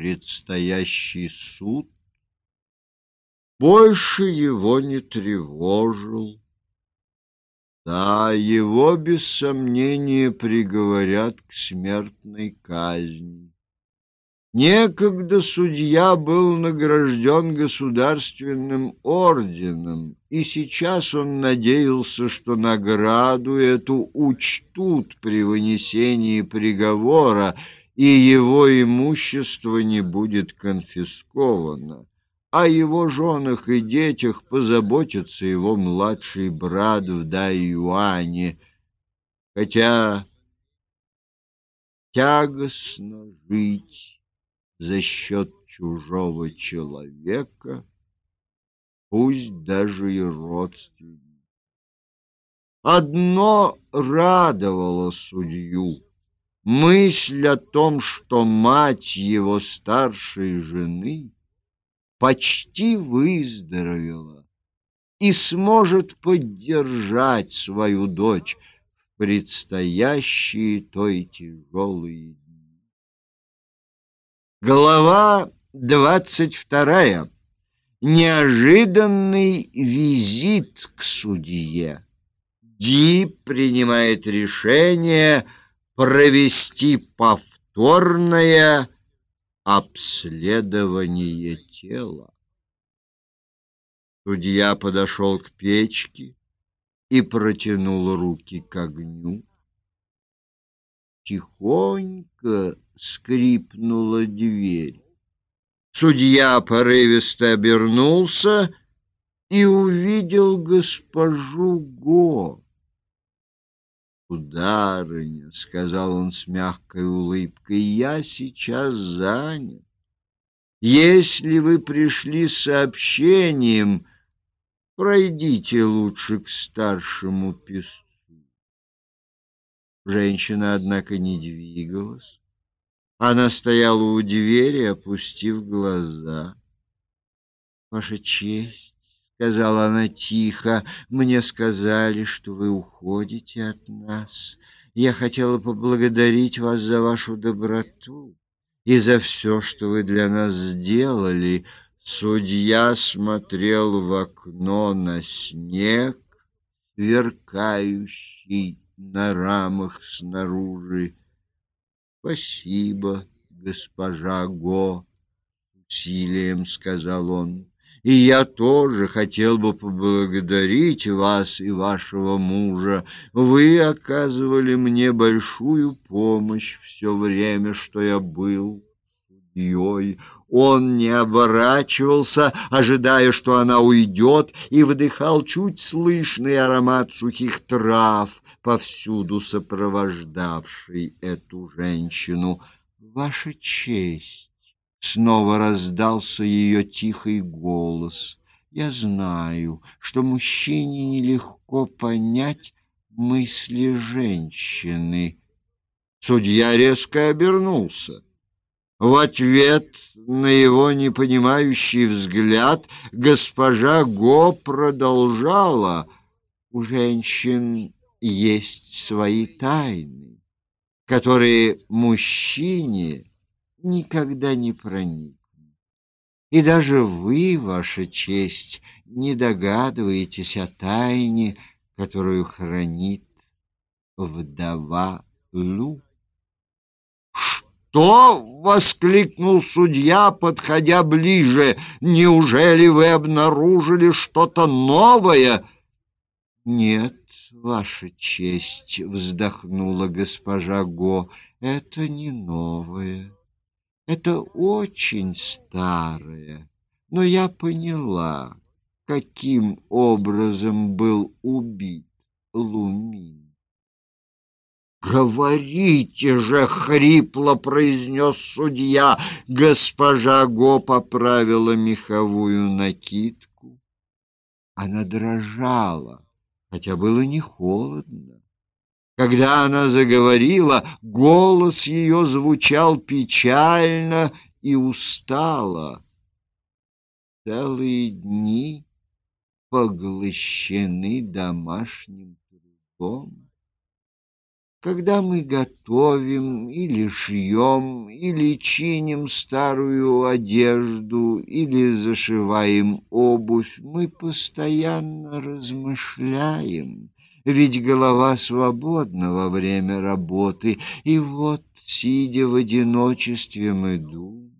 предстоящий суд больше его не тревожил. Да, его без сомнения приговорят к смертной казни. Некогда судья был награжден государственным орденом, и сейчас он надеялся, что награду эту учтут при вынесении приговора, и его имущество не будет конфисковано. О его женах и детях позаботится его младший брат в Дайюане, хотя тягостно жить за счет чужого человека, пусть даже и родственника. Одно радовало судью — мысль о том, что мать его старшей жены почти выздоровела и сможет поддержать свою дочь в предстоящие той тяжелые Глава двадцать вторая. Неожиданный визит к судье. Ди принимает решение провести повторное обследование тела. Судья подошел к печке и протянул руки к огню. Тихонько скрипнула дверь. Судья порывисто обернулся и увидел госпожу Го. «Сударыня», — сказал он с мягкой улыбкой, — «я сейчас занят. Если вы пришли с сообщением, пройдите лучше к старшему песцу». Женщина, однако, не двигалась. Она стояла у двери, опустив глаза. «Ваша честь», — сказала она тихо, — «мне сказали, что вы уходите от нас. Я хотела поблагодарить вас за вашу доброту и за все, что вы для нас сделали». Судья смотрел в окно на снег, сверкающий на рамах снаружи. Спасибо, госпожа Го, усилием сказал он. И я тоже хотел бы поблагодарить вас и вашего мужа. Вы оказывали мне большую помощь все время, что я был судьей. Он не оборачивался, ожидая, что она уйдет, и вдыхал чуть слышный аромат сухих трав, повсюду сопровождавший эту женщину. «Ваша честь!» — снова раздался ее тихий голос. «Я знаю, что мужчине нелегко понять мысли женщины». Судья резко обернулся. В ответ на его непонимающий взгляд госпожа Го продолжала. У женщин есть свои тайны, которые мужчине никогда не проникнут. И даже вы, ваша честь, не догадываетесь о тайне, которую хранит вдова Лу. «Что?» — воскликнул судья, подходя ближе. «Неужели вы обнаружили что-то новое?» «Нет, ваша честь», — вздохнула госпожа Го, — «это не новое, это очень старое, но я поняла, каким образом был убит Лумин». «Говорите же!» — хрипло произнес судья. Госпожа Го поправила меховую накидку. Она дрожала, хотя было не холодно. Когда она заговорила, голос ее звучал печально и устало. Целые дни поглощены домашним трудом. Когда мы готовим или шьем, или чиним старую одежду, или зашиваем обувь, мы постоянно размышляем, ведь голова свободна во время работы, и вот, сидя в одиночестве, мы думаем.